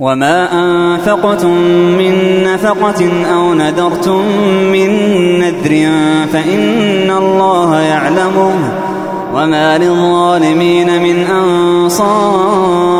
وما أنفقتم من نفقة أو نذرتم من نذر فإن الله يعلمه وما للظالمين من أنصار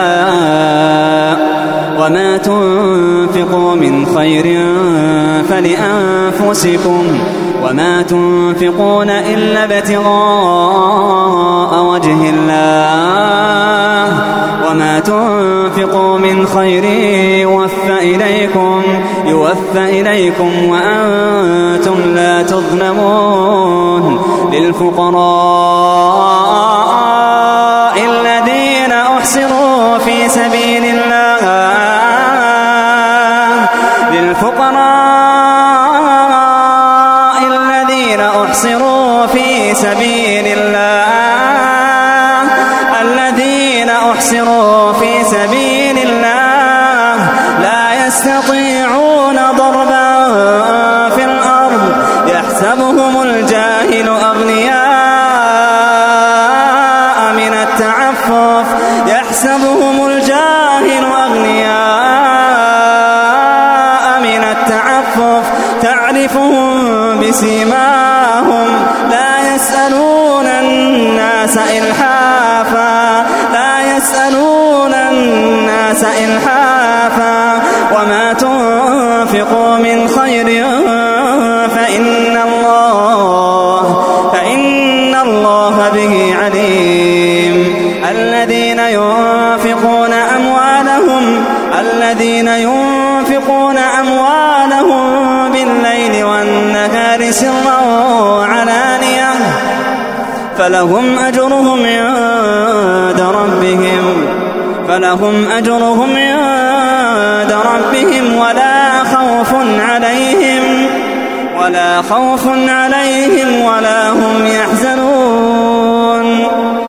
وما تنفقوا من خير فلأنفسكم وما تنفقون إلا ابتغاء وجه الله وما تنفقوا من خير يوفى إليكم يوفى إليكم وأنتم لا تظلمون للفقراء أحسروا في سبيل الله. الذين أحسروا في سبيل الله لا يستطيعون ضربا في الأرض. يحسبهم الجاهل أغنياء من التعفف. يحسبهم الجاهل أغنياء من التعفف. تعرفهم بسيماهم إلحافا لا يسألون الناس إلحافا. وما تنفقوا من خير فإن الله فإن الله به عليم. الذين ينفقون أموالهم الذين ينفقون أموالهم بالليل والنهار سرا فلهم أجرهم عند ربهم فلهم أجرهم عند ربهم ولا خوف عليهم ولا خوف عليهم ولا هم يحزنون